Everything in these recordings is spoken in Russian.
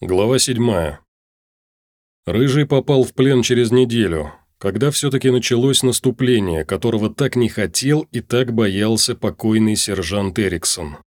Глава 7. Рыжий попал в плен через неделю, когда все-таки началось наступление, которого так не хотел и так боялся покойный сержант Эриксон.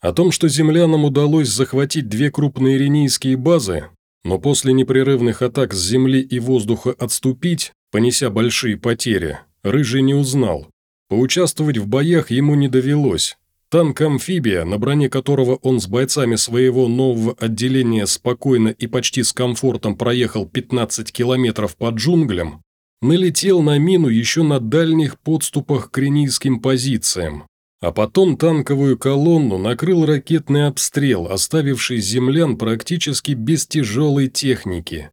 О том, что землянам удалось захватить две крупные ренийские базы, но после непрерывных атак с земли и воздуха отступить, понеся большие потери, Рыжий не узнал. Поучаствовать в боях ему не довелось, Танк-амфибия, на броне которого он с бойцами своего нового отделения спокойно и почти с комфортом проехал 15 километров по джунглям, налетел на мину еще на дальних подступах к ренийским позициям. А потом танковую колонну накрыл ракетный обстрел, оставивший землян практически без тяжелой техники.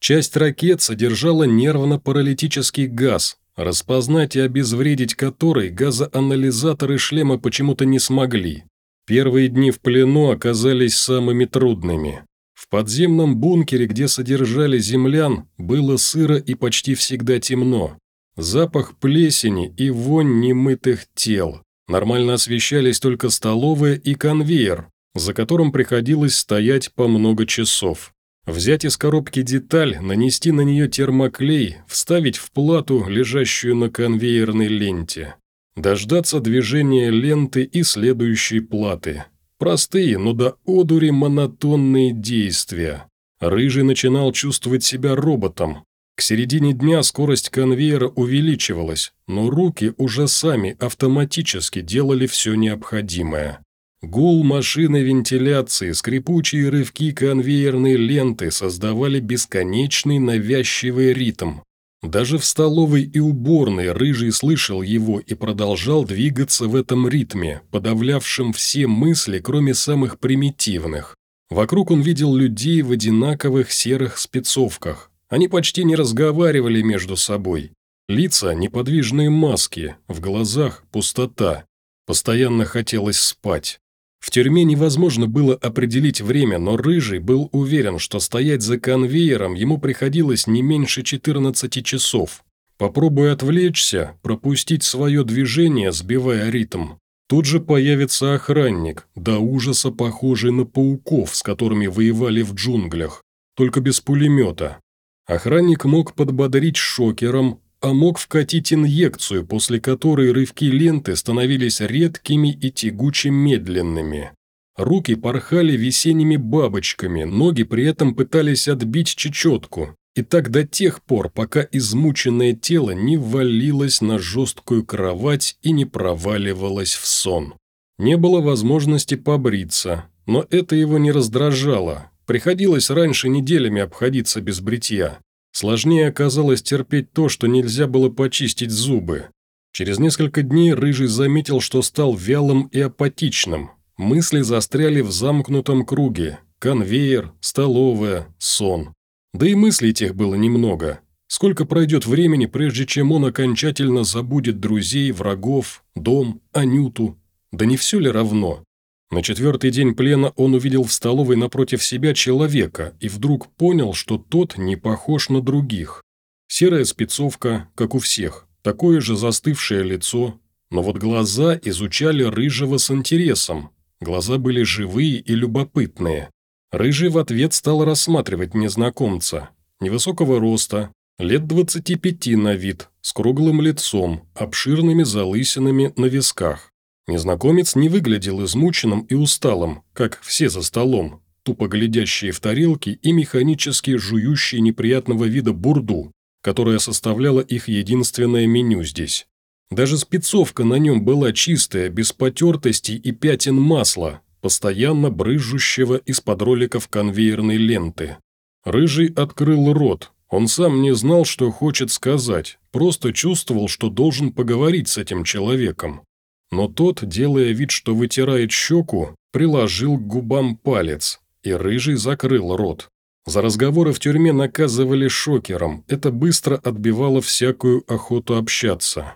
Часть ракет содержала нервно-паралитический газ, распознать и обезвредить который газоанализаторы шлема почему-то не смогли. Первые дни в плену оказались самыми трудными. В подземном бункере, где содержали землян, было сыро и почти всегда темно. Запах плесени и вонь немытых тел. Нормально освещались только столовая и конвейер, за которым приходилось стоять по много часов. Взять из коробки деталь, нанести на нее термоклей, вставить в плату, лежащую на конвейерной ленте. Дождаться движения ленты и следующей платы. Простые, но до одури монотонные действия. Рыжий начинал чувствовать себя роботом. К середине дня скорость конвейера увеличивалась, но руки уже сами автоматически делали все необходимое. Гул машины вентиляции, скрипучие рывки конвейерной ленты создавали бесконечный навязчивый ритм. Даже в столовой и уборной Рыжий слышал его и продолжал двигаться в этом ритме, подавлявшем все мысли, кроме самых примитивных. Вокруг он видел людей в одинаковых серых спецовках. Они почти не разговаривали между собой. Лица – неподвижные маски, в глазах – пустота. Постоянно хотелось спать. В тюрьме невозможно было определить время, но Рыжий был уверен, что стоять за конвейером ему приходилось не меньше 14 часов. Попробуй отвлечься, пропустить свое движение, сбивая ритм. Тут же появится охранник, до ужаса похожий на пауков, с которыми воевали в джунглях, только без пулемета. Охранник мог подбодрить шокером, а мог вкатить инъекцию, после которой рывки ленты становились редкими и тягуче медленными. Руки порхали весенними бабочками, ноги при этом пытались отбить чечетку, и так до тех пор, пока измученное тело не валилось на жесткую кровать и не проваливалось в сон. Не было возможности побриться, но это его не раздражало. Приходилось раньше неделями обходиться без бритья. Сложнее оказалось терпеть то, что нельзя было почистить зубы. Через несколько дней Рыжий заметил, что стал вялым и апатичным. Мысли застряли в замкнутом круге. Конвейер, столовая, сон. Да и мыслей тех было немного. Сколько пройдет времени, прежде чем он окончательно забудет друзей, врагов, дом, Анюту? Да не все ли равно? На четвертый день плена он увидел в столовой напротив себя человека и вдруг понял, что тот не похож на других. Серая спецовка, как у всех, такое же застывшее лицо, но вот глаза изучали Рыжего с интересом. Глаза были живые и любопытные. Рыжий в ответ стал рассматривать незнакомца. Невысокого роста, лет 25 на вид, с круглым лицом, обширными залысинами на висках. Незнакомец не выглядел измученным и усталым, как все за столом, тупо глядящие в тарелки и механически жующие неприятного вида бурду, которая составляла их единственное меню здесь. Даже спецовка на нем была чистая, без потертостей и пятен масла, постоянно брызжущего из-под роликов конвейерной ленты. Рыжий открыл рот. Он сам не знал, что хочет сказать, просто чувствовал, что должен поговорить с этим человеком. Но тот, делая вид, что вытирает щеку, приложил к губам палец, и рыжий закрыл рот. За разговоры в тюрьме наказывали шокером, это быстро отбивало всякую охоту общаться.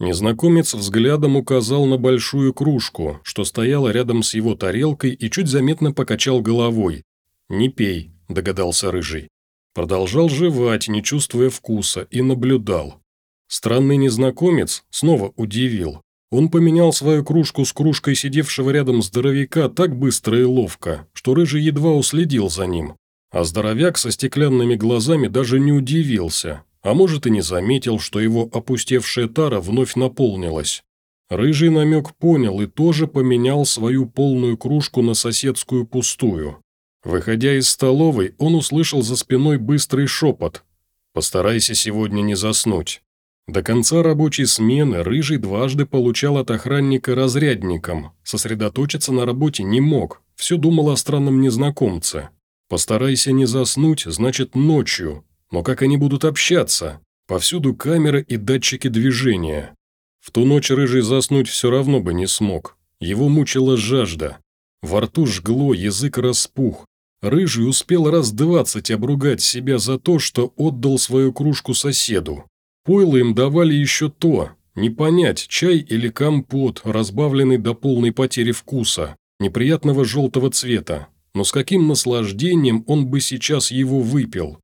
Незнакомец взглядом указал на большую кружку, что стояла рядом с его тарелкой и чуть заметно покачал головой. «Не пей», – догадался Рыжий. Продолжал жевать, не чувствуя вкуса, и наблюдал. Странный незнакомец снова удивил. Он поменял свою кружку с кружкой сидевшего рядом здоровяка так быстро и ловко, что Рыжий едва уследил за ним. А здоровяк со стеклянными глазами даже не удивился, а может и не заметил, что его опустевшая тара вновь наполнилась. Рыжий намек понял и тоже поменял свою полную кружку на соседскую пустую. Выходя из столовой, он услышал за спиной быстрый шепот. «Постарайся сегодня не заснуть». До конца рабочей смены Рыжий дважды получал от охранника разрядником. Сосредоточиться на работе не мог, все думал о странном незнакомце. «Постарайся не заснуть» значит ночью, но как они будут общаться? Повсюду камеры и датчики движения. В ту ночь Рыжий заснуть все равно бы не смог. Его мучила жажда. Во рту жгло, язык распух. Рыжий успел раз двадцать обругать себя за то, что отдал свою кружку соседу. Пойло им давали еще то, не понять, чай или компот, разбавленный до полной потери вкуса, неприятного желтого цвета. Но с каким наслаждением он бы сейчас его выпил.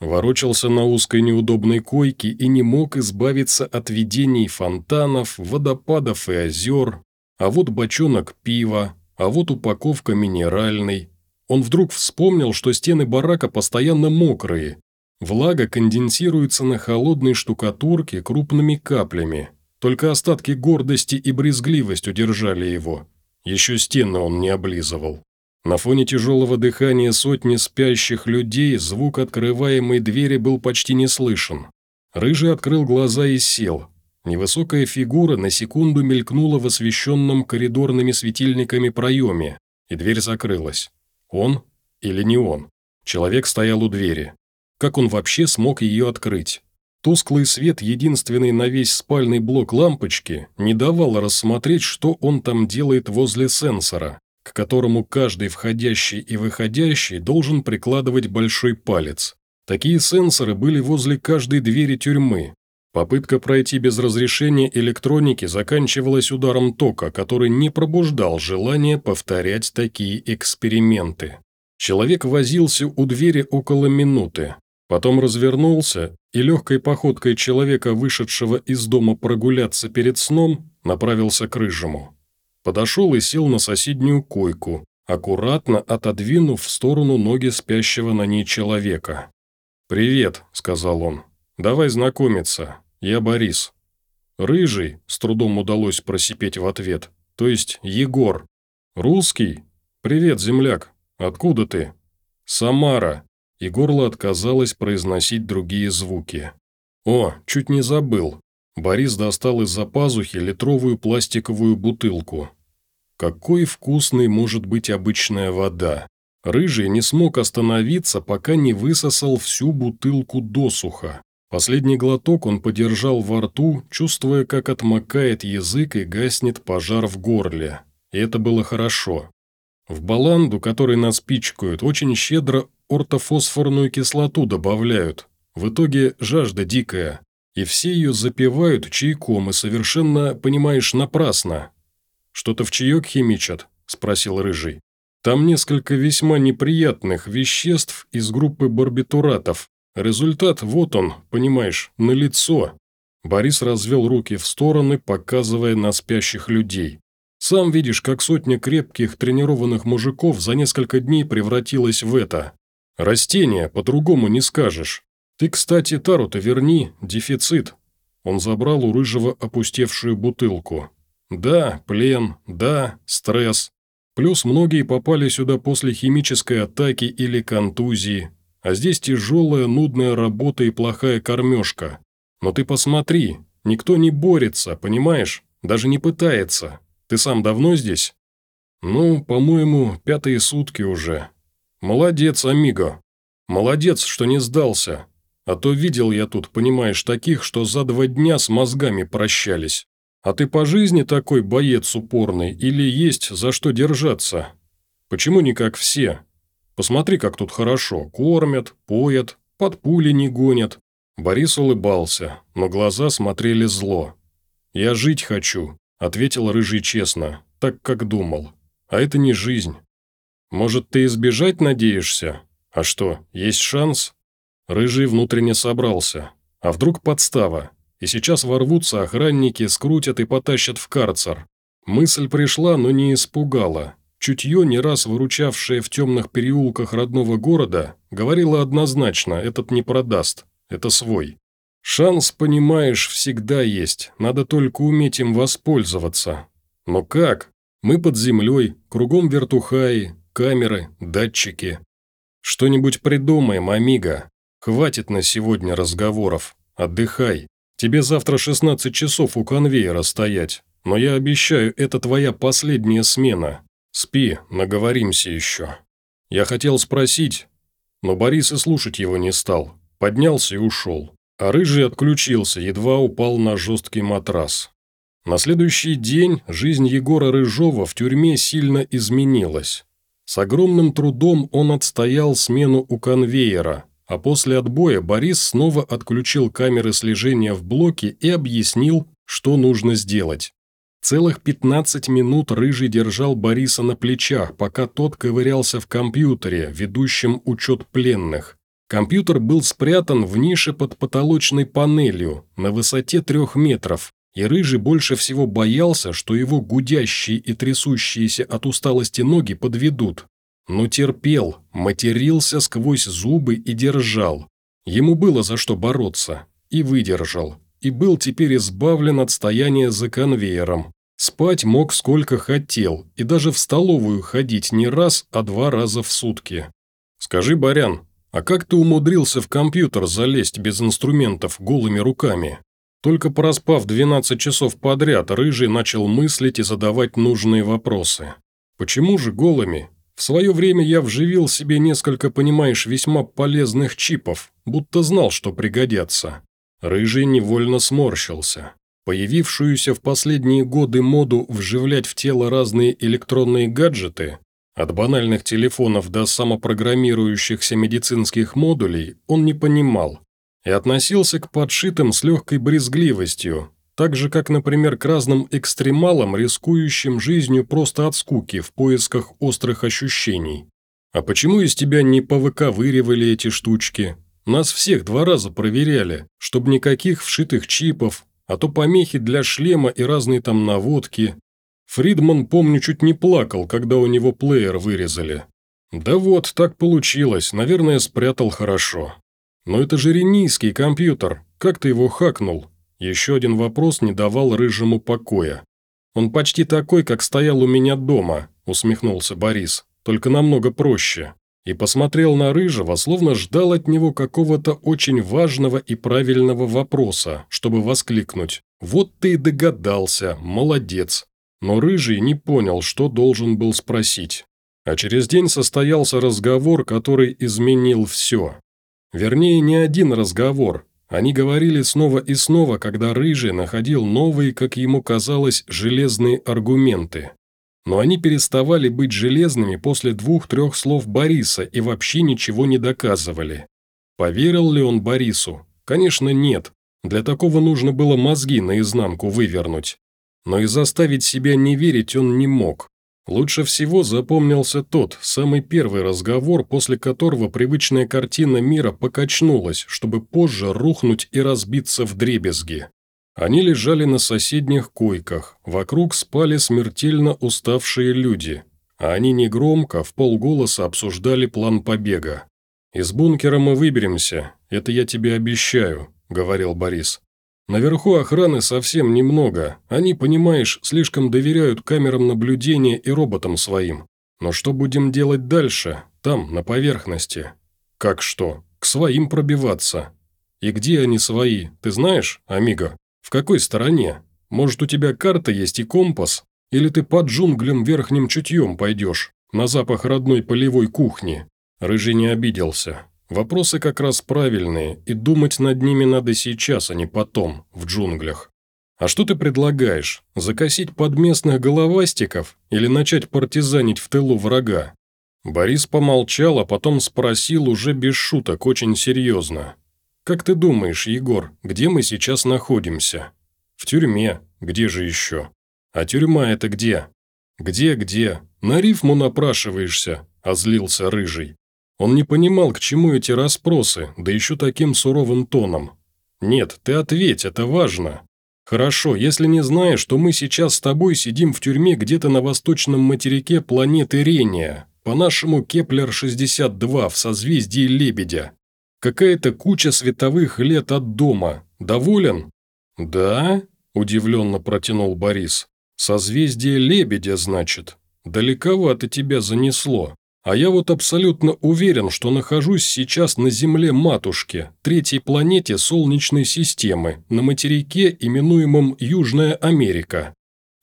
Ворочался на узкой неудобной койке и не мог избавиться от видений фонтанов, водопадов и озер, а вот бочонок пива, а вот упаковка минеральной. Он вдруг вспомнил, что стены барака постоянно мокрые, Влага конденсируется на холодной штукатурке крупными каплями. Только остатки гордости и брезгливость удержали его. Еще стены он не облизывал. На фоне тяжелого дыхания сотни спящих людей звук открываемой двери был почти не слышен. Рыжий открыл глаза и сел. Невысокая фигура на секунду мелькнула в освещенном коридорными светильниками проеме, и дверь закрылась. Он или не он? Человек стоял у двери. Как он вообще смог ее открыть? Тусклый свет, единственный на весь спальный блок лампочки, не давал рассмотреть, что он там делает возле сенсора, к которому каждый входящий и выходящий должен прикладывать большой палец. Такие сенсоры были возле каждой двери тюрьмы. Попытка пройти без разрешения электроники заканчивалась ударом тока, который не пробуждал желание повторять такие эксперименты. Человек возился у двери около минуты, Потом развернулся и легкой походкой человека, вышедшего из дома прогуляться перед сном, направился к рыжему. Подошел и сел на соседнюю койку, аккуратно отодвинув в сторону ноги спящего на ней человека. «Привет», — сказал он. «Давай знакомиться. Я Борис». «Рыжий», — с трудом удалось просипеть в ответ. «То есть Егор». «Русский? Привет, земляк. Откуда ты?» «Самара и горло отказалось произносить другие звуки. «О, чуть не забыл». Борис достал из-за пазухи литровую пластиковую бутылку. Какой вкусной может быть обычная вода. Рыжий не смог остановиться, пока не высосал всю бутылку досуха. Последний глоток он подержал во рту, чувствуя, как отмокает язык и гаснет пожар в горле. И это было хорошо. В баланду, который нас пичкают, очень щедро ортофосфорную кислоту добавляют. В итоге жажда дикая. И все ее запивают чайком и совершенно, понимаешь, напрасно. «Что-то в чаек химичат?» – спросил Рыжий. «Там несколько весьма неприятных веществ из группы барбитуратов. Результат вот он, понимаешь, на лицо. Борис развел руки в стороны, показывая на спящих людей. «Сам видишь, как сотня крепких тренированных мужиков за несколько дней превратилась в это. Растение, по-другому не скажешь. Ты, кстати, тару-то верни, дефицит». Он забрал у Рыжего опустевшую бутылку. «Да, плен, да, стресс. Плюс многие попали сюда после химической атаки или контузии. А здесь тяжелая, нудная работа и плохая кормежка. Но ты посмотри, никто не борется, понимаешь? Даже не пытается. Ты сам давно здесь?» «Ну, по-моему, пятые сутки уже. «Молодец, Амиго. Молодец, что не сдался. А то видел я тут, понимаешь, таких, что за два дня с мозгами прощались. А ты по жизни такой боец упорный или есть за что держаться? Почему не как все? Посмотри, как тут хорошо. Кормят, поят, под пули не гонят». Борис улыбался, но глаза смотрели зло. «Я жить хочу», – ответил Рыжий честно, так как думал. «А это не жизнь. Может, ты избежать надеешься? А что, есть шанс?» Рыжий внутренне собрался. А вдруг подстава? И сейчас ворвутся охранники, скрутят и потащат в карцер. Мысль пришла, но не испугала. чутье, не раз выручавшее в темных переулках родного города, говорило однозначно, этот не продаст, это свой. Шанс, понимаешь, всегда есть, надо только уметь им воспользоваться. Но как? Мы под землей, кругом вертухаи, камеры, датчики. Что-нибудь придумаем, Амиго. Хватит на сегодня разговоров. Отдыхай. Тебе завтра 16 часов у конвейера стоять. Но я обещаю, это твоя последняя смена. Спи, наговоримся еще. Я хотел спросить, но Борис и слушать его не стал. Поднялся и ушел. А Рыжий отключился, едва упал на жесткий матрас. На следующий день жизнь Егора Рыжова в тюрьме сильно изменилась. С огромным трудом он отстоял смену у конвейера, а после отбоя Борис снова отключил камеры слежения в блоке и объяснил, что нужно сделать. Целых 15 минут Рыжий держал Бориса на плечах, пока тот ковырялся в компьютере, ведущем учет пленных. Компьютер был спрятан в нише под потолочной панелью на высоте трех метров, и Рыжий больше всего боялся, что его гудящие и трясущиеся от усталости ноги подведут. Но терпел, матерился сквозь зубы и держал. Ему было за что бороться. И выдержал. И был теперь избавлен от стояния за конвейером. Спать мог сколько хотел, и даже в столовую ходить не раз, а два раза в сутки. «Скажи, Барян, а как ты умудрился в компьютер залезть без инструментов голыми руками?» Только проспав 12 часов подряд, Рыжий начал мыслить и задавать нужные вопросы. Почему же голыми? В свое время я вживил себе несколько, понимаешь, весьма полезных чипов, будто знал, что пригодятся. Рыжий невольно сморщился. Появившуюся в последние годы моду вживлять в тело разные электронные гаджеты, от банальных телефонов до самопрограммирующихся медицинских модулей, он не понимал, и относился к подшитым с легкой брезгливостью, так же, как, например, к разным экстремалам, рискующим жизнью просто от скуки в поисках острых ощущений. А почему из тебя не повыковыривали эти штучки? Нас всех два раза проверяли, чтобы никаких вшитых чипов, а то помехи для шлема и разные там наводки. Фридман, помню, чуть не плакал, когда у него плеер вырезали. Да вот, так получилось, наверное, спрятал хорошо. «Но это же ренийский компьютер. Как ты его хакнул?» Еще один вопрос не давал Рыжему покоя. «Он почти такой, как стоял у меня дома», – усмехнулся Борис, – «только намного проще». И посмотрел на Рыжего, словно ждал от него какого-то очень важного и правильного вопроса, чтобы воскликнуть. «Вот ты и догадался, молодец». Но Рыжий не понял, что должен был спросить. А через день состоялся разговор, который изменил все. Вернее, не один разговор. Они говорили снова и снова, когда Рыжий находил новые, как ему казалось, железные аргументы. Но они переставали быть железными после двух-трех слов Бориса и вообще ничего не доказывали. Поверил ли он Борису? Конечно, нет. Для такого нужно было мозги наизнанку вывернуть. Но и заставить себя не верить он не мог. Лучше всего запомнился тот, самый первый разговор, после которого привычная картина мира покачнулась, чтобы позже рухнуть и разбиться в дребезги. Они лежали на соседних койках, вокруг спали смертельно уставшие люди, а они негромко, в полголоса обсуждали план побега. «Из бункера мы выберемся, это я тебе обещаю», – говорил Борис. Наверху охраны совсем немного. Они, понимаешь, слишком доверяют камерам наблюдения и роботам своим. Но что будем делать дальше, там, на поверхности? Как что? К своим пробиваться. И где они свои, ты знаешь, Амиго? В какой стороне? Может, у тебя карта есть и компас? Или ты под джунглям верхним чутьем пойдешь, на запах родной полевой кухни?» Рыжий не обиделся. Вопросы как раз правильные, и думать над ними надо сейчас, а не потом, в джунглях. А что ты предлагаешь? Закосить под местных головастиков или начать партизанить в тылу врага? Борис помолчал, а потом спросил уже без шуток, очень серьезно. «Как ты думаешь, Егор, где мы сейчас находимся?» «В тюрьме. Где же еще?» «А тюрьма это где?» «Где-где? На рифму напрашиваешься», – озлился Рыжий. Он не понимал, к чему эти расспросы, да еще таким суровым тоном. «Нет, ты ответь, это важно». Хорошо, если не знаешь, то мы сейчас с тобой сидим в тюрьме где-то на восточном материке планеты Рения, по-нашему Кеплер-62 в созвездии Лебедя. Какая-то куча световых лет от дома. Доволен?» «Да?» – удивленно протянул Борис. «Созвездие Лебедя, значит. Далековато тебя занесло. А я вот абсолютно уверен, что нахожусь сейчас на Земле матушки, третьей планете Солнечной системы, на материке, именуемом Южная Америка».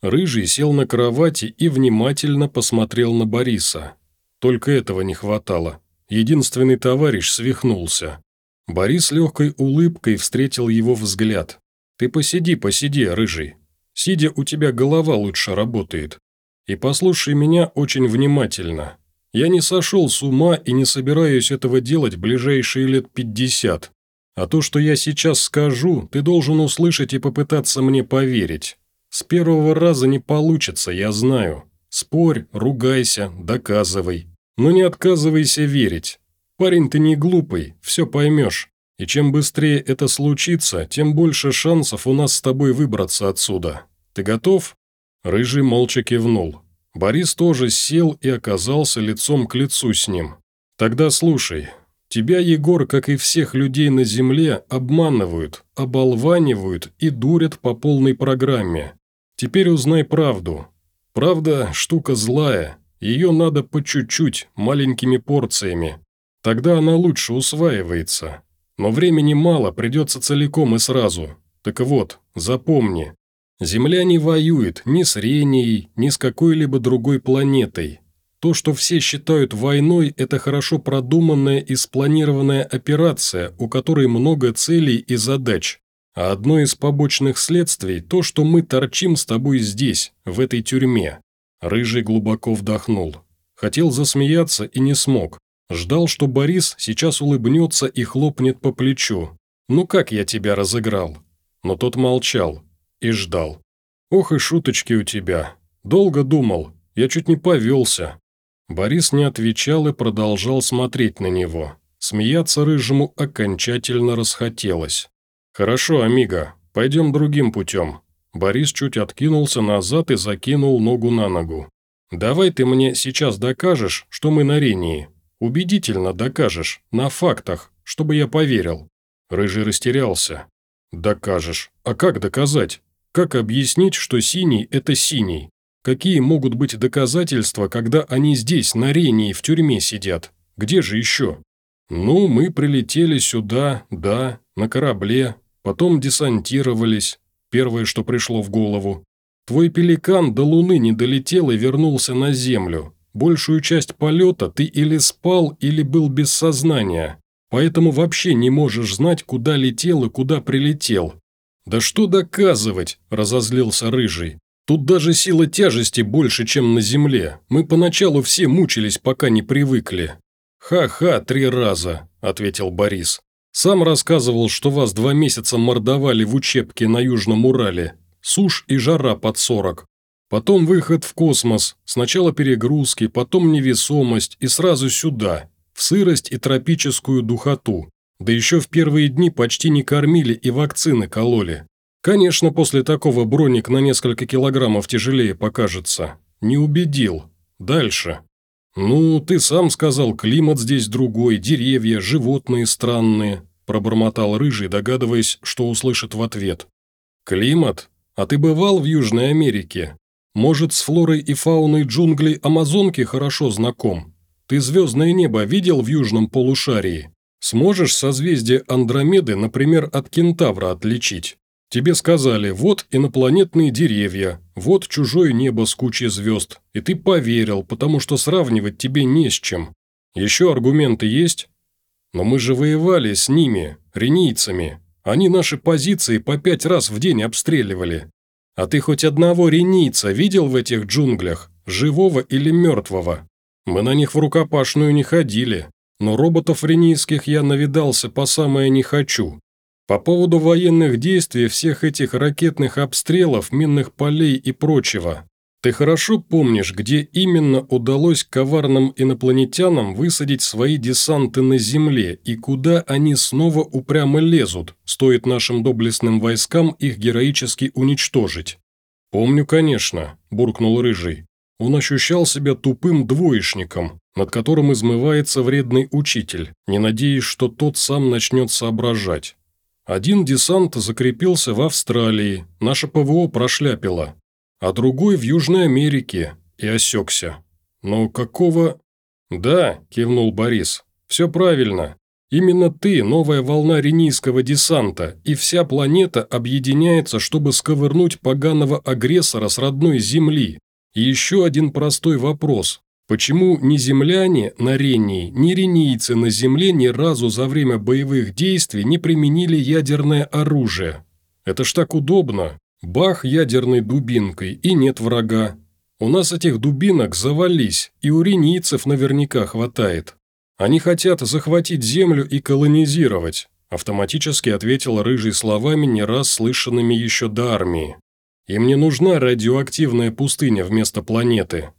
Рыжий сел на кровати и внимательно посмотрел на Бориса. Только этого не хватало. Единственный товарищ свихнулся. Борис легкой улыбкой встретил его взгляд. «Ты посиди, посиди, рыжий. Сидя, у тебя голова лучше работает. И послушай меня очень внимательно. Я не сошел с ума и не собираюсь этого делать ближайшие лет пятьдесят. А то, что я сейчас скажу, ты должен услышать и попытаться мне поверить. С первого раза не получится, я знаю. Спорь, ругайся, доказывай. Но не отказывайся верить. Парень, ты не глупый, все поймешь. И чем быстрее это случится, тем больше шансов у нас с тобой выбраться отсюда. Ты готов?» Рыжий молча кивнул. Борис тоже сел и оказался лицом к лицу с ним. «Тогда слушай. Тебя, Егор, как и всех людей на земле, обманывают, оболванивают и дурят по полной программе. Теперь узнай правду. Правда – штука злая. Ее надо по чуть-чуть, маленькими порциями. Тогда она лучше усваивается. Но времени мало, придется целиком и сразу. Так вот, запомни, Земля не воюет ни с Ренией, ни с какой-либо другой планетой. То, что все считают войной, это хорошо продуманная и спланированная операция, у которой много целей и задач. А одно из побочных следствий – то, что мы торчим с тобой здесь, в этой тюрьме. Рыжий глубоко вдохнул. Хотел засмеяться и не смог. Ждал, что Борис сейчас улыбнется и хлопнет по плечу. «Ну как я тебя разыграл?» Но тот молчал, и ждал. «Ох и шуточки у тебя. Долго думал. Я чуть не повелся». Борис не отвечал и продолжал смотреть на него. Смеяться рыжему окончательно расхотелось. «Хорошо, Амиго, пойдем другим путем». Борис чуть откинулся назад и закинул ногу на ногу. «Давай ты мне сейчас докажешь, что мы на Рении. Убедительно докажешь, на фактах, чтобы я поверил». Рыжий растерялся. «Докажешь. А как доказать? Как объяснить, что синий – это синий? Какие могут быть доказательства, когда они здесь, на Рении, в тюрьме сидят? Где же еще? Ну, мы прилетели сюда, да, на корабле, потом десантировались. Первое, что пришло в голову. Твой пеликан до Луны не долетел и вернулся на Землю. Большую часть полета ты или спал, или был без сознания. Поэтому вообще не можешь знать, куда летел и куда прилетел. «Да что доказывать?» – разозлился Рыжий. «Тут даже сила тяжести больше, чем на Земле. Мы поначалу все мучились, пока не привыкли». «Ха-ха, три раза», – ответил Борис. «Сам рассказывал, что вас два месяца мордовали в учебке на Южном Урале. Сушь и жара под сорок. Потом выход в космос, сначала перегрузки, потом невесомость и сразу сюда, в сырость и тропическую духоту. Да еще в первые дни почти не кормили и вакцины кололи. Конечно, после такого броник на несколько килограммов тяжелее покажется. Не убедил. Дальше. «Ну, ты сам сказал, климат здесь другой, деревья, животные странные», пробормотал Рыжий, догадываясь, что услышит в ответ. «Климат? А ты бывал в Южной Америке? Может, с флорой и фауной джунглей Амазонки хорошо знаком? Ты звездное небо видел в южном полушарии? Сможешь созвездие Андромеды, например, от Кентавра отличить? Тебе сказали, вот инопланетные деревья, вот чужое небо с кучей звезд, и ты поверил, потому что сравнивать тебе не с чем. Еще аргументы есть? Но мы же воевали с ними, ренийцами. Они наши позиции по пять раз в день обстреливали. А ты хоть одного ренийца видел в этих джунглях, живого или мертвого? Мы на них в рукопашную не ходили, но роботов ренийских я навидался по самое не хочу. По поводу военных действий всех этих ракетных обстрелов, минных полей и прочего. Ты хорошо помнишь, где именно удалось коварным инопланетянам высадить свои десанты на Земле и куда они снова упрямо лезут, стоит нашим доблестным войскам их героически уничтожить? «Помню, конечно», – буркнул Рыжий. Он ощущал себя тупым двоечником, над которым измывается вредный учитель, не надеясь, что тот сам начнет соображать. Один десант закрепился в Австралии, наше ПВО прошляпило, а другой в Южной Америке, и осекся. Но какого... «Да», – кивнул Борис, – «все правильно. Именно ты – новая волна ренийского десанта, и вся планета объединяется, чтобы сковырнуть поганого агрессора с родной Земли. И еще один простой вопрос. Почему ни земляне на Рении, ни ренийцы на Земле ни разу за время боевых действий не применили ядерное оружие? Это ж так удобно. Бах ядерной дубинкой, и нет врага. У нас этих дубинок завались, и у ренийцев наверняка хватает. Они хотят захватить Землю и колонизировать», автоматически ответил Рыжий словами, не раз слышанными еще до армии. «Им не нужна радиоактивная пустыня вместо планеты».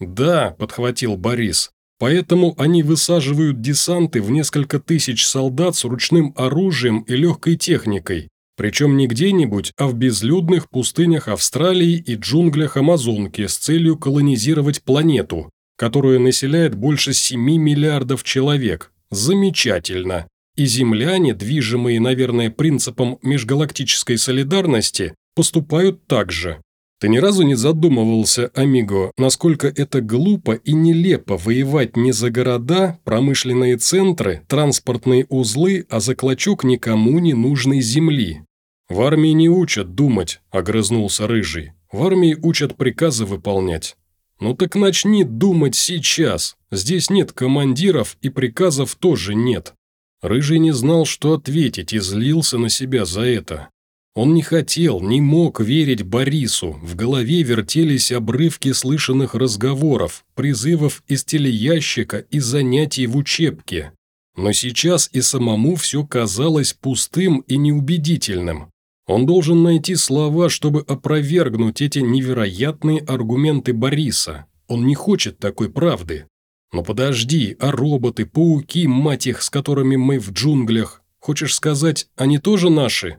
«Да», – подхватил Борис, Поэтому они высаживают десанты в несколько тысяч солдат с ручным оружием и легкой техникой, причем не где-нибудь, а в безлюдных пустынях Австралии и джунглях Амазонки с целью колонизировать планету, которую населяет больше 7 миллиардов человек. Замечательно. И земляне, движимые, наверное, принципом межгалактической солидарности, поступают так же. Ты ни разу не задумывался, Амиго, насколько это глупо и нелепо воевать не за города, промышленные центры, транспортные узлы, а за клочок никому не нужной земли? «В армии не учат думать», – огрызнулся Рыжий. «В армии учат приказы выполнять». «Ну так начни думать сейчас. Здесь нет командиров и приказов тоже нет». Рыжий не знал, что ответить, и злился на себя за это. Он не хотел, не мог верить Борису, в голове вертелись обрывки слышанных разговоров, призывов из телеящика и занятий в учебке. Но сейчас и самому все казалось пустым и неубедительным. Он должен найти слова, чтобы опровергнуть эти невероятные аргументы Бориса. Он не хочет такой правды. Но подожди, а роботы, пауки, мать их, с которыми мы в джунглях, хочешь сказать, они тоже наши?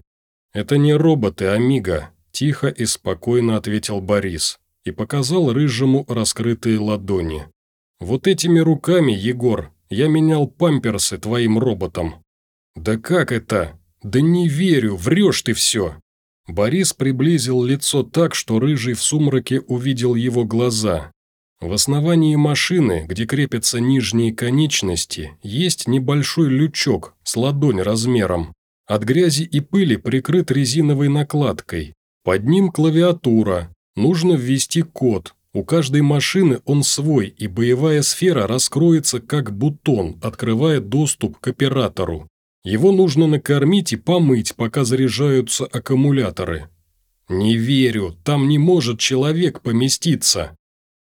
Это не роботы, Амиго, тихо и спокойно ответил Борис и показал рыжему раскрытые ладони. Вот этими руками, Егор, я менял памперсы твоим роботам. Да как это? «Да не верю, врешь ты все!» Борис приблизил лицо так, что Рыжий в сумраке увидел его глаза. В основании машины, где крепятся нижние конечности, есть небольшой лючок с ладонь размером. От грязи и пыли прикрыт резиновой накладкой. Под ним клавиатура. Нужно ввести код. У каждой машины он свой, и боевая сфера раскроется как бутон, открывая доступ к оператору. Его нужно накормить и помыть, пока заряжаются аккумуляторы. Не верю, там не может человек поместиться.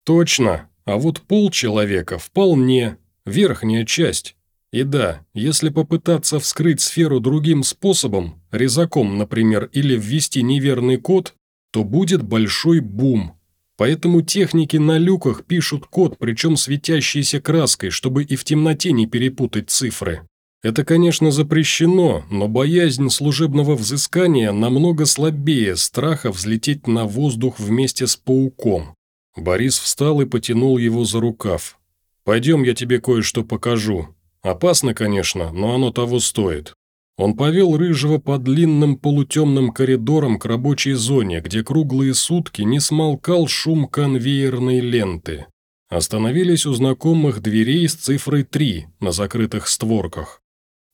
Точно, а вот пол человека вполне, верхняя часть. И да, если попытаться вскрыть сферу другим способом, резаком, например, или ввести неверный код, то будет большой бум. Поэтому техники на люках пишут код, причем светящейся краской, чтобы и в темноте не перепутать цифры. Это, конечно, запрещено, но боязнь служебного взыскания намного слабее страха взлететь на воздух вместе с пауком. Борис встал и потянул его за рукав. «Пойдем, я тебе кое-что покажу. Опасно, конечно, но оно того стоит». Он повел Рыжего по длинным полутемным коридорам к рабочей зоне, где круглые сутки не смолкал шум конвейерной ленты. Остановились у знакомых дверей с цифрой 3 на закрытых створках.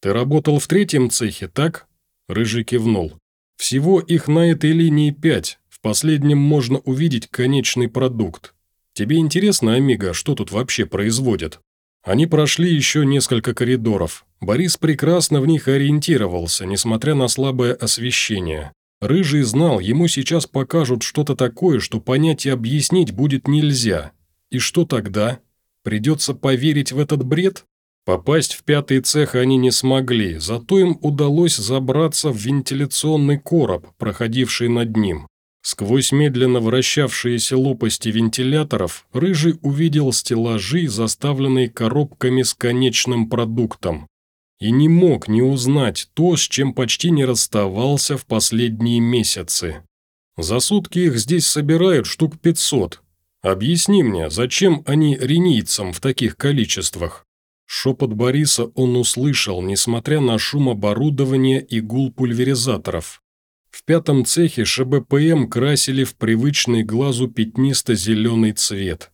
«Ты работал в третьем цехе, так?» Рыжий кивнул. «Всего их на этой линии пять. В последнем можно увидеть конечный продукт. Тебе интересно, Амиго, что тут вообще производят?» Они прошли еще несколько коридоров. Борис прекрасно в них ориентировался, несмотря на слабое освещение. Рыжий знал, ему сейчас покажут что-то такое, что понять и объяснить будет нельзя. И что тогда? Придется поверить в этот бред? Попасть в пятый цех они не смогли, зато им удалось забраться в вентиляционный короб, проходивший над ним. Сквозь медленно вращавшиеся лопасти вентиляторов Рыжий увидел стеллажи, заставленные коробками с конечным продуктом. И не мог не узнать то, с чем почти не расставался в последние месяцы. За сутки их здесь собирают штук 500. Объясни мне, зачем они ренийцам в таких количествах? Шепот Бориса он услышал, несмотря на шум оборудования и гул пульверизаторов. В пятом цехе ШБПМ красили в привычный глазу пятнисто-зеленый цвет.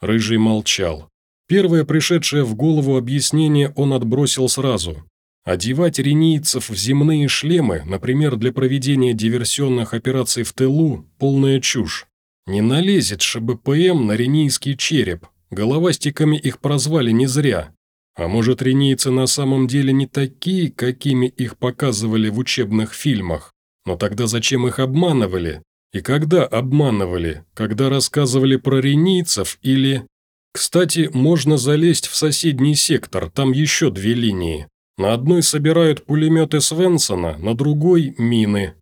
Рыжий молчал. Первое пришедшее в голову объяснение он отбросил сразу. Одевать ренийцев в земные шлемы, например, для проведения диверсионных операций в тылу, полная чушь. Не налезет ШБПМ на ренийский череп. Головастиками их прозвали не зря. А может, ренийцы на самом деле не такие, какими их показывали в учебных фильмах? Но тогда зачем их обманывали? И когда обманывали? Когда рассказывали про ренийцев или... Кстати, можно залезть в соседний сектор, там еще две линии. На одной собирают пулеметы Свенсона, на другой – мины.